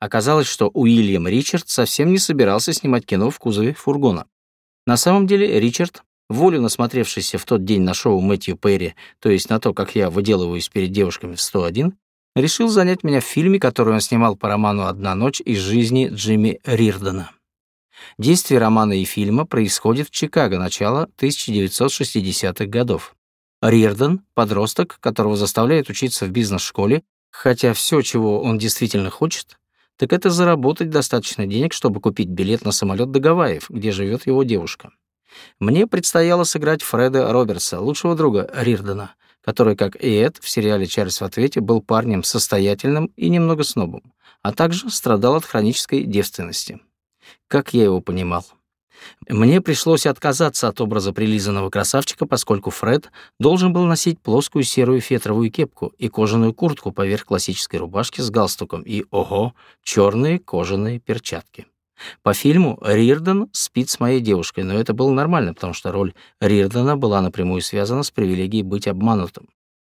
Оказалось, что Уильям Ричард совсем не собирался снимать кино в кузове фургона. На самом деле Ричард, волю насмотревшийся в тот день на шоу Мэтью Перри, то есть на то, как я выделываюсь перед девушками в 101, решил занять меня в фильме, который он снимал по роману «Одна ночь» из жизни Джимми Рирдена. Действие романа и фильма происходит в Чикаго начала 1960-х годов. Рирден — подросток, которого заставляют учиться в бизнес-школе, хотя все, чего он действительно хочет, так это заработать достаточно денег, чтобы купить билет на самолет до Гавайев, где живет его девушка. Мне предстояло сыграть Фреда Робертса, лучшего друга Рирдена, который, как и Эд в сериале «Чарльз в ответе», был парнем состоятельным и немного снобом, а также страдал от хронической девственности. Как я его понимал? Мне пришлось отказаться от образа прилизанного красавчика, поскольку Фред должен был носить плоскую серую фетровую кепку и кожаную куртку поверх классической рубашки с галстуком и, ого, черные кожаные перчатки. По фильму Рирден спит с моей девушкой, но это было нормально, потому что роль Рирдена была напрямую связана с привилегией быть обманутым.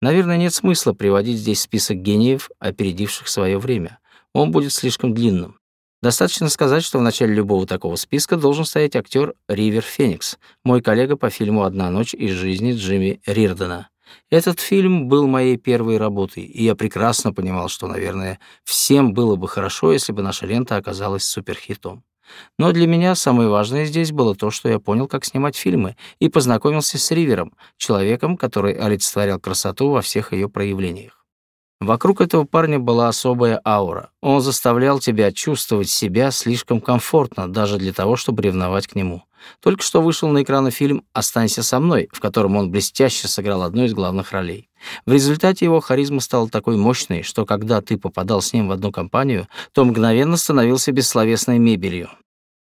Наверное, нет смысла приводить здесь список гениев, опередивших свое время. Он будет слишком длинным. Достаточно сказать, что в начале любого такого списка должен стоять актер Ривер Феникс, мой коллега по фильму «Одна ночь из жизни» Джимми Рирдена. Этот фильм был моей первой работой, и я прекрасно понимал, что, наверное, всем было бы хорошо, если бы наша лента оказалась суперхитом. Но для меня самое важное здесь было то, что я понял, как снимать фильмы, и познакомился с Ривером, человеком, который олицетворял красоту во всех ее проявлениях. Вокруг этого парня была особая аура. Он заставлял тебя чувствовать себя слишком комфортно, даже для того, чтобы ревновать к нему. Только что вышел на экраны фильм «Останься со мной», в котором он блестяще сыграл одну из главных ролей. В результате его харизма стала такой мощной, что когда ты попадал с ним в одну компанию, то мгновенно становился бессловесной мебелью.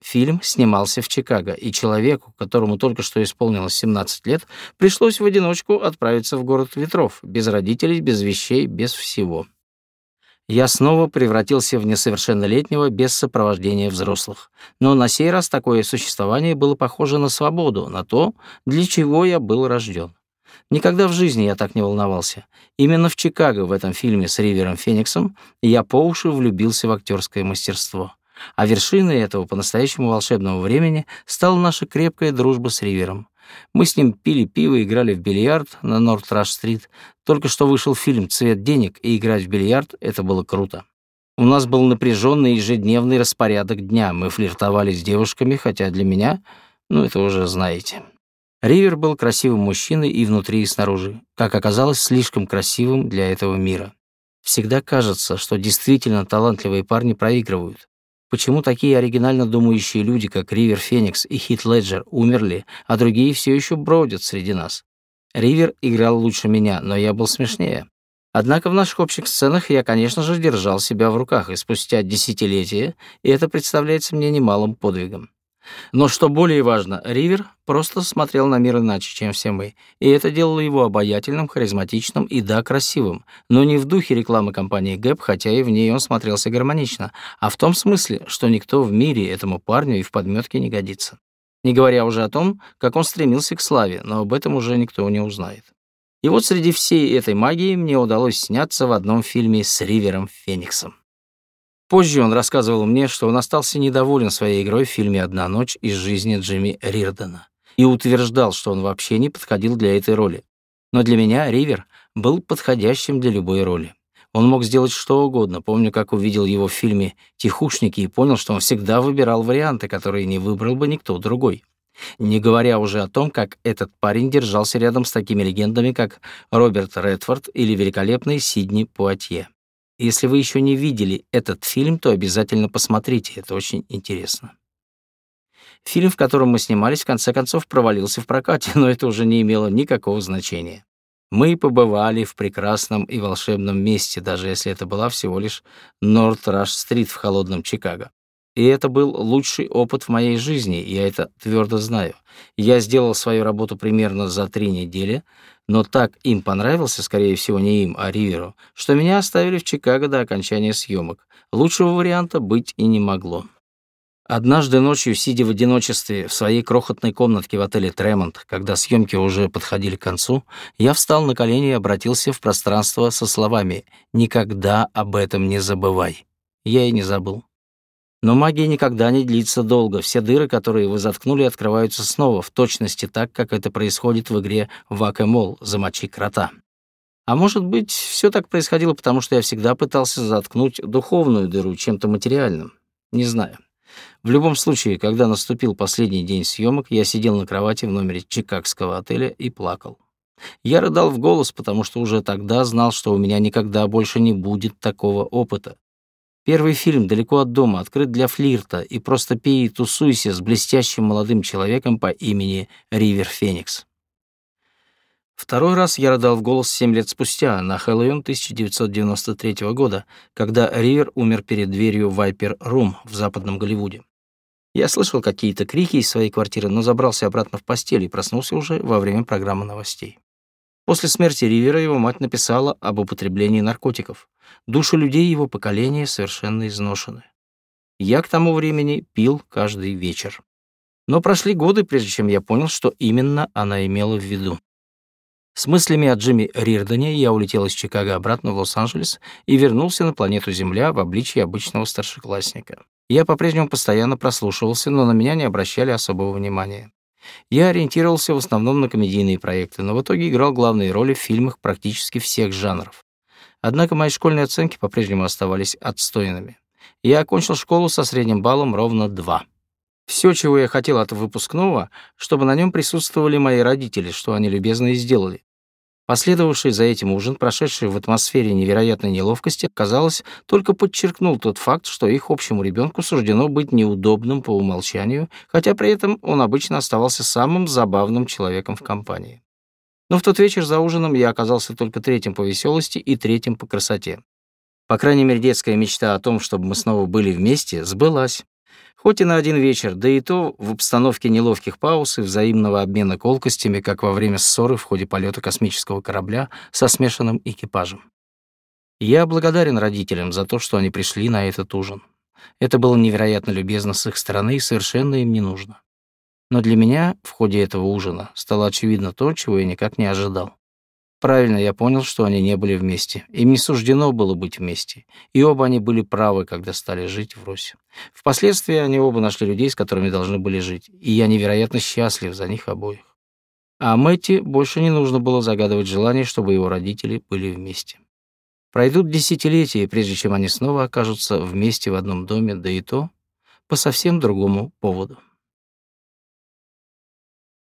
Фильм снимался в Чикаго, и человеку, которому только что исполнилось 17 лет, пришлось в одиночку отправиться в город ветров, без родителей, без вещей, без всего. Я снова превратился в несовершеннолетнего без сопровождения взрослых. Но на сей раз такое существование было похоже на свободу, на то, для чего я был рожден. Никогда в жизни я так не волновался. Именно в Чикаго в этом фильме с Ривером Фениксом я по уши влюбился в актерское мастерство. А вершиной этого по-настоящему волшебного времени стала наша крепкая дружба с Ривером. Мы с ним пили пиво, играли в бильярд на Норт-Раш-стрит. Только что вышел фильм «Цвет денег», и играть в бильярд — это было круто. У нас был напряженный ежедневный распорядок дня. Мы флиртовали с девушками, хотя для меня, ну, это уже знаете. Ривер был красивым мужчиной и внутри, и снаружи. Как оказалось, слишком красивым для этого мира. Всегда кажется, что действительно талантливые парни проигрывают. Почему такие оригинально думающие люди, как Ривер Феникс и Хит Леджер, умерли, а другие все еще бродят среди нас? Ривер играл лучше меня, но я был смешнее. Однако в наших общих сценах я, конечно же, держал себя в руках, и спустя десятилетия, и это представляется мне немалым подвигом. Но что более важно, Ривер просто смотрел на мир иначе, чем все мы, и это делало его обаятельным, харизматичным и, да, красивым, но не в духе рекламы компании Гэп, хотя и в ней он смотрелся гармонично, а в том смысле, что никто в мире этому парню и в подметке не годится. Не говоря уже о том, как он стремился к славе, но об этом уже никто не узнает. И вот среди всей этой магии мне удалось сняться в одном фильме с Ривером Фениксом. Позже он рассказывал мне, что он остался недоволен своей игрой в фильме «Одна ночь» из жизни Джимми Рирдена и утверждал, что он вообще не подходил для этой роли. Но для меня Ривер был подходящим для любой роли. Он мог сделать что угодно. Помню, как увидел его в фильме «Тихушники» и понял, что он всегда выбирал варианты, которые не выбрал бы никто другой. Не говоря уже о том, как этот парень держался рядом с такими легендами, как Роберт Редфорд или великолепный Сидни Пуатье. Если вы еще не видели этот фильм, то обязательно посмотрите, это очень интересно. Фильм, в котором мы снимались, в конце концов провалился в прокате, но это уже не имело никакого значения. Мы побывали в прекрасном и волшебном месте, даже если это была всего лишь Норт-Раш-стрит в холодном Чикаго. И это был лучший опыт в моей жизни, я это твердо знаю. Я сделал свою работу примерно за три недели, но так им понравился, скорее всего, не им, а Риверу, что меня оставили в Чикаго до окончания съемок. Лучшего варианта быть и не могло. Однажды ночью, сидя в одиночестве в своей крохотной комнатке в отеле «Тремонт», когда съемки уже подходили к концу, я встал на колени и обратился в пространство со словами «Никогда об этом не забывай». Я и не забыл. Но магия никогда не длится долго. Все дыры, которые вы заткнули, открываются снова, в точности так, как это происходит в игре «Вак-и-мол» «Замочи крота». А может быть, все так происходило, потому что я всегда пытался заткнуть духовную дыру чем-то материальным. Не знаю. В любом случае, когда наступил последний день съемок, я сидел на кровати в номере чикагского отеля и плакал. Я рыдал в голос, потому что уже тогда знал, что у меня никогда больше не будет такого опыта. Первый фильм «Далеко от дома» открыт для флирта, и просто пей и тусуйся с блестящим молодым человеком по имени Ривер Феникс. Второй раз я рыдал в голос семь лет спустя, на Хэллоуин 1993 года, когда Ривер умер перед дверью Вайпер Рум в западном Голливуде. Я слышал какие-то крики из своей квартиры, но забрался обратно в постель и проснулся уже во время программы новостей. После смерти Ривера его мать написала об употреблении наркотиков. Души людей его поколения совершенно изношены. Я к тому времени пил каждый вечер. Но прошли годы, прежде чем я понял, что именно она имела в виду. С мыслями о Джимми Рирдоне я улетел из Чикаго обратно в Лос-Анджелес и вернулся на планету Земля в обличье обычного старшеклассника. Я по-прежнему постоянно прослушивался, но на меня не обращали особого внимания. Я ориентировался в основном на комедийные проекты, но в итоге играл главные роли в фильмах практически всех жанров. Однако мои школьные оценки по-прежнему оставались отстойными. Я окончил школу со средним баллом ровно 2. Все, чего я хотел от выпускного, чтобы на нем присутствовали мои родители, что они любезно и сделали. Последовавший за этим ужин, прошедший в атмосфере невероятной неловкости, казалось, только подчеркнул тот факт, что их общему ребенку суждено быть неудобным по умолчанию, хотя при этом он обычно оставался самым забавным человеком в компании. Но в тот вечер за ужином я оказался только третьим по веселости и третьим по красоте. По крайней мере, детская мечта о том, чтобы мы снова были вместе, сбылась. Хоть и на один вечер, да и то в обстановке неловких пауз и взаимного обмена колкостями, как во время ссоры в ходе полета космического корабля со смешанным экипажем. Я благодарен родителям за то, что они пришли на этот ужин. Это было невероятно любезно с их стороны и совершенно им не нужно. Но для меня в ходе этого ужина стало очевидно то, чего я никак не ожидал. Правильно я понял, что они не были вместе. Им не суждено было быть вместе. И оба они были правы, когда стали жить врозь. Впоследствии они оба нашли людей, с которыми должны были жить. И я невероятно счастлив за них обоих. А Мэтти больше не нужно было загадывать желание, чтобы его родители были вместе. Пройдут десятилетия, прежде чем они снова окажутся вместе в одном доме, да и то по совсем другому поводу.